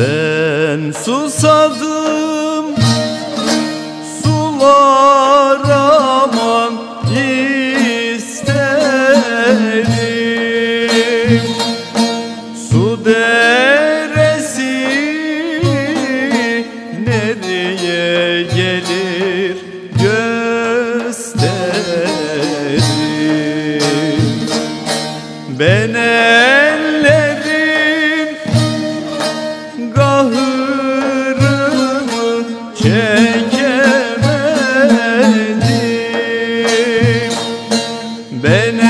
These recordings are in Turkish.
Ben susadım gösterim Ben ellerin gahırını çekemedim Ben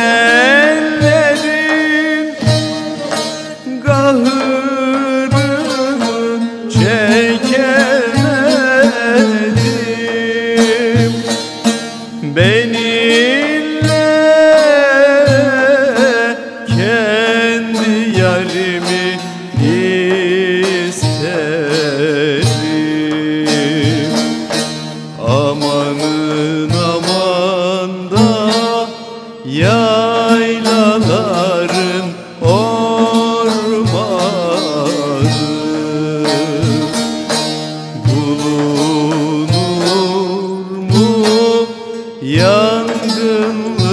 Amanın aman da yaylaların ormanı. Bulunur mu yangınlığın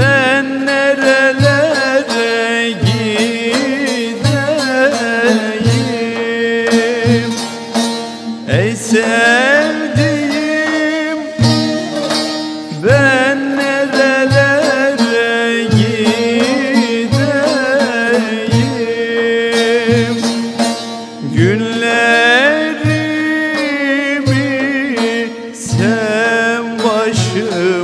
ben nerelere gideyim? Ey ben nerelere gideyim? Günlerimi sen başıma